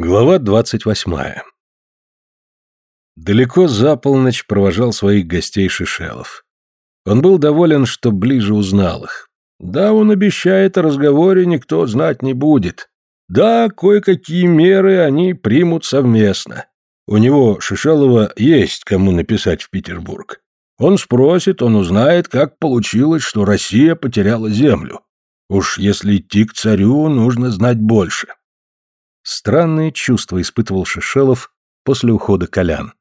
Глава двадцать восьмая Далеко за полночь провожал своих гостей Шишелов. Он был доволен, что ближе узнал их. Да, он обещает, о разговоре никто знать не будет. Да, кое-какие меры они примут совместно. У него, Шишелова, есть кому написать в Петербург. Он спросит, он узнает, как получилось, что Россия потеряла землю. Уж если идти к царю, нужно знать больше. Странные чувства испытывал Шишелов после ухода Колян.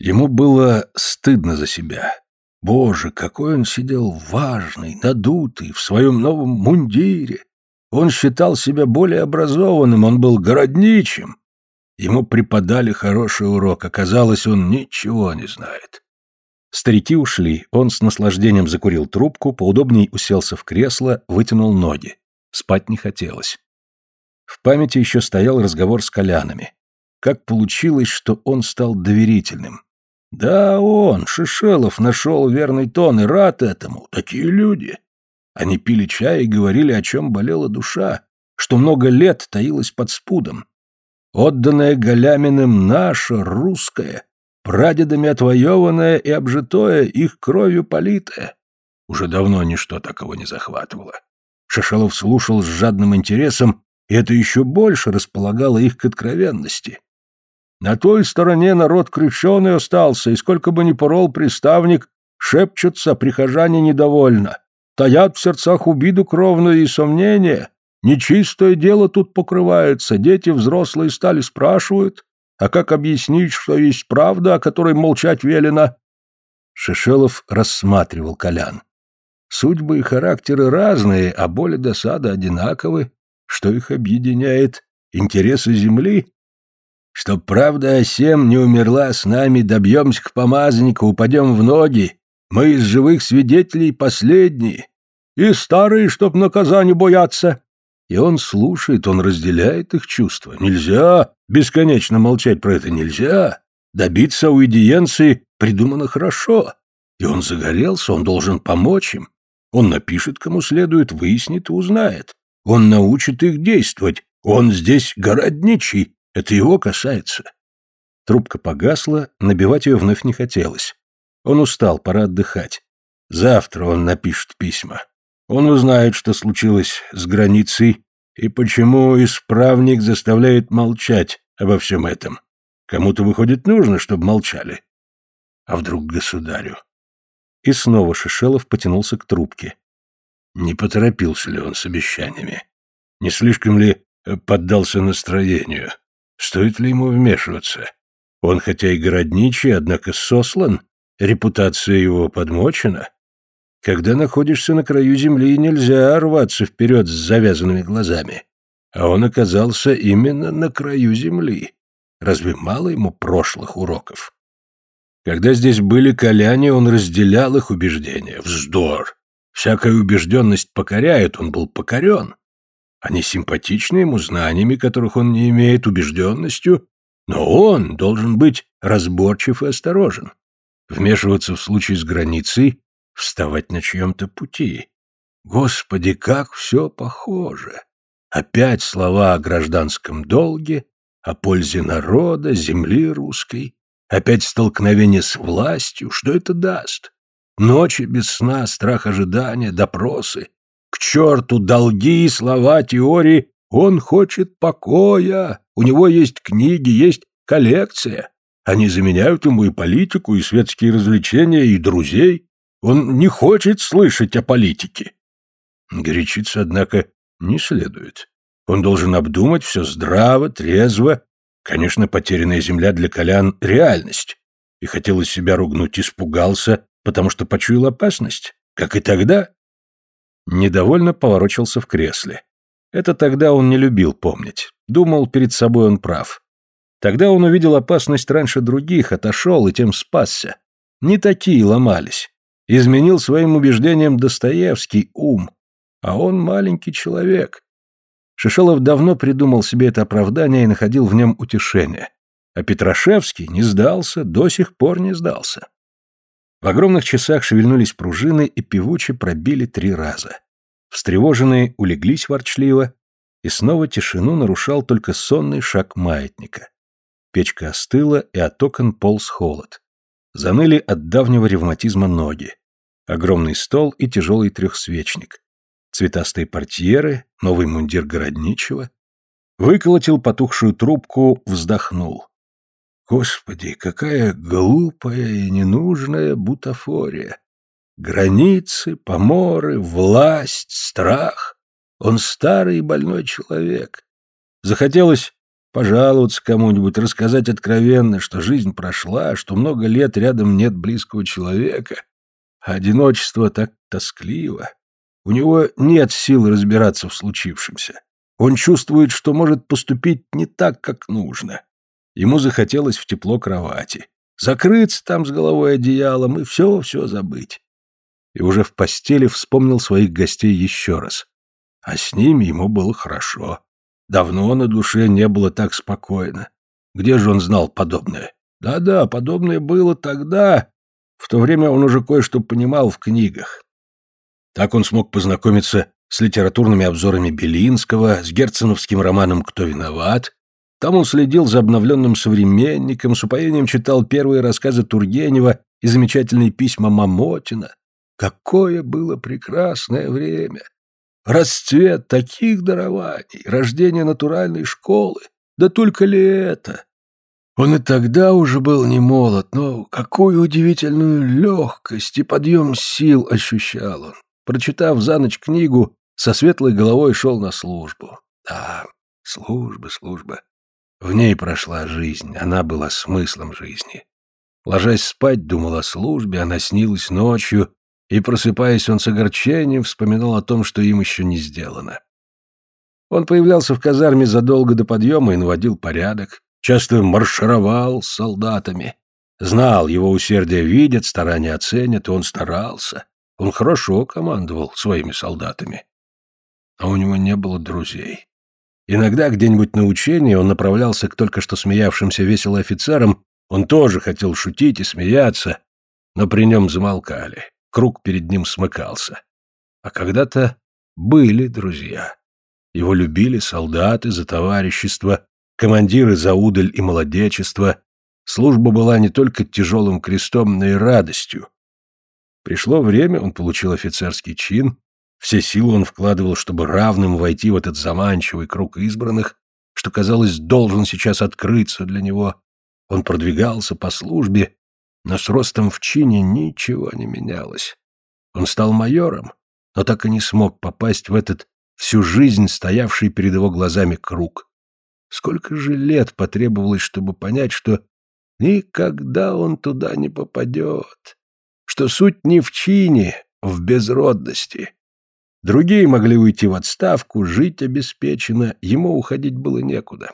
Ему было стыдно за себя. Боже, какой он сидел важный, надутый, в своем новом мундире. Он считал себя более образованным, он был городничим. Ему преподали хороший урок, оказалось, он ничего не знает. Старики ушли, он с наслаждением закурил трубку, поудобней уселся в кресло, вытянул ноги. Спать не хотелось. В памяти еще стоял разговор с Колянами. Как получилось, что он стал доверительным. Да, он, Шишелов, нашел верный тон и рад этому. Такие люди. Они пили чай и говорили, о чем болела душа, что много лет таилась под спудом. Отданная Галяминым наша, русская, прадедами отвоеванная и обжитое, их кровью политая. Уже давно ничто такого не захватывало. Шишелов слушал с жадным интересом и это еще больше располагало их к откровенности. На той стороне народ крещеный остался, и сколько бы ни порол приставник, шепчутся, прихожане недовольно. Таят в сердцах убиду кровную и сомнения. Нечистое дело тут покрывается, дети взрослые стали спрашивают, а как объяснить, что есть правда, о которой молчать велено? Шишелов рассматривал Колян. Судьбы и характеры разные, а боль и досада одинаковы. Что их объединяет? Интересы земли? Чтоб правда о сем не умерла с нами, добьемся к помазаннику, упадем в ноги. Мы из живых свидетелей последние. И старые, чтоб наказания бояться. И он слушает, он разделяет их чувства. Нельзя бесконечно молчать про это, нельзя. Добиться аудиенции придумано хорошо. И он загорелся, он должен помочь им. Он напишет, кому следует, выяснит и узнает. Он научит их действовать. Он здесь городничий. Это его касается. Трубка погасла, набивать ее вновь не хотелось. Он устал, пора отдыхать. Завтра он напишет письма. Он узнает, что случилось с границей и почему исправник заставляет молчать обо всем этом. Кому-то, выходит, нужно, чтобы молчали. А вдруг государю? И снова Шишелов потянулся к трубке. Не поторопился ли он с обещаниями? Не слишком ли э, поддался настроению? Стоит ли ему вмешиваться? Он хотя и городничий, однако сослан, репутация его подмочена. Когда находишься на краю земли, нельзя рваться вперед с завязанными глазами. А он оказался именно на краю земли. Разве мало ему прошлых уроков? Когда здесь были коляне, он разделял их убеждения. Вздор! Всякая убежденность покоряет, он был покорен. Они симпатичны ему знаниями, которых он не имеет, убежденностью, но он должен быть разборчив и осторожен. Вмешиваться в случай с границей, вставать на чьем-то пути. Господи, как все похоже! Опять слова о гражданском долге, о пользе народа, земли русской. Опять столкновение с властью. Что это даст? Ночи без сна, страх ожидания, допросы. К черту долги, слова, теории. Он хочет покоя. У него есть книги, есть коллекция. Они заменяют ему и политику, и светские развлечения, и друзей. Он не хочет слышать о политике. Горячиться, однако, не следует. Он должен обдумать все здраво, трезво. Конечно, потерянная земля для Колян — реальность. И хотел из себя ругнуть, испугался, потому что почуял опасность, как и тогда. Недовольно поворочился в кресле. Это тогда он не любил помнить. Думал, перед собой он прав. Тогда он увидел опасность раньше других, отошел и тем спасся. Не такие ломались. Изменил своим убеждениям Достоевский ум. А он маленький человек. Шишелов давно придумал себе это оправдание и находил в нем утешение. А Петрашевский не сдался, до сих пор не сдался. В огромных часах шевельнулись пружины и певуче пробили три раза. Встревоженные улеглись ворчливо, и снова тишину нарушал только сонный шаг маятника. Печка остыла, и от окон полз холод. Заныли от давнего ревматизма ноги. Огромный стол и тяжелый трехсвечник. Цветастые портьеры, новый мундир городничего. Выколотил потухшую трубку, вздохнул. Господи, какая глупая и ненужная бутафория. Границы, поморы, власть, страх. Он старый и больной человек. Захотелось пожаловаться кому-нибудь, рассказать откровенно, что жизнь прошла, что много лет рядом нет близкого человека. Одиночество так тоскливо. У него нет сил разбираться в случившемся. Он чувствует, что может поступить не так, как нужно. Ему захотелось в тепло кровати. Закрыться там с головой одеялом и все-все забыть. И уже в постели вспомнил своих гостей еще раз. А с ними ему было хорошо. Давно на душе не было так спокойно. Где же он знал подобное? Да-да, подобное было тогда. В то время он уже кое-что понимал в книгах. Так он смог познакомиться с литературными обзорами Белинского, с герценовским романом «Кто виноват», там он следил за обновленным современником, с упоением читал первые рассказы Тургенева и замечательные письма Мамотина. Какое было прекрасное время! Расцвет таких дарований, рождение натуральной школы. Да только ли это? Он и тогда уже был не молод, но какую удивительную легкость и подъем сил ощущал он. Прочитав за ночь книгу, со светлой головой шел на службу. Да, служба, служба. В ней прошла жизнь, она была смыслом жизни. Ложась спать, думал о службе, она снилась ночью, и, просыпаясь, он с огорчением вспоминал о том, что им еще не сделано. Он появлялся в казарме задолго до подъема и наводил порядок, часто маршировал с солдатами. Знал, его усердие видят, старания оценят, и он старался. Он хорошо командовал своими солдатами. А у него не было друзей. Иногда где-нибудь на учении он направлялся к только что смеявшимся весело офицерам, он тоже хотел шутить и смеяться, но при нем замолкали, круг перед ним смыкался. А когда-то были друзья. Его любили солдаты за товарищество, командиры за удаль и молодечество. Служба была не только тяжелым крестом, но и радостью. Пришло время, он получил офицерский чин, все силы он вкладывал, чтобы равным войти в этот заманчивый круг избранных, что, казалось, должен сейчас открыться для него. Он продвигался по службе, но с ростом в чине ничего не менялось. Он стал майором, но так и не смог попасть в этот всю жизнь стоявший перед его глазами круг. Сколько же лет потребовалось, чтобы понять, что никогда он туда не попадет, что суть не в чине, в безродности. Другие могли уйти в отставку, жить обеспечено, ему уходить было некуда.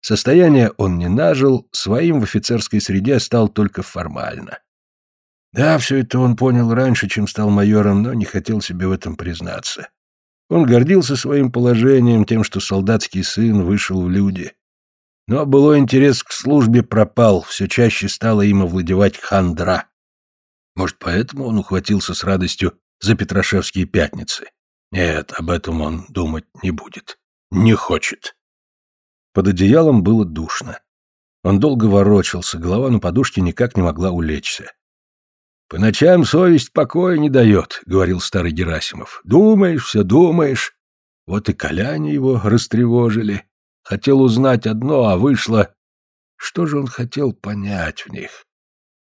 Состояние он не нажил, своим в офицерской среде стал только формально. Да, все это он понял раньше, чем стал майором, но не хотел себе в этом признаться. Он гордился своим положением, тем, что солдатский сын вышел в люди. Но былой интерес к службе пропал, все чаще стало им овладевать хандра. Может, поэтому он ухватился с радостью за Петрашевские пятницы. Нет, об этом он думать не будет. Не хочет. Под одеялом было душно. Он долго ворочался, голова на подушке никак не могла улечься. «По ночам совесть покоя не дает», — говорил старый Герасимов. «Думаешь, все думаешь». Вот и коляне его растревожили. Хотел узнать одно, а вышло... Что же он хотел понять в них?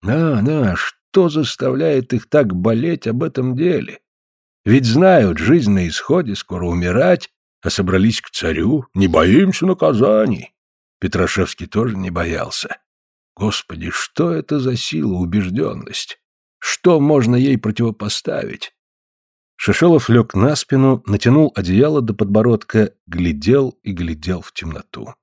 На, на, что заставляет их так болеть об этом деле? Ведь знают, жизнь на исходе, скоро умирать, а собрались к царю, не боимся наказаний. Петрашевский тоже не боялся. Господи, что это за сила, убежденность? Что можно ей противопоставить? Шишелов лег на спину, натянул одеяло до подбородка, глядел и глядел в темноту.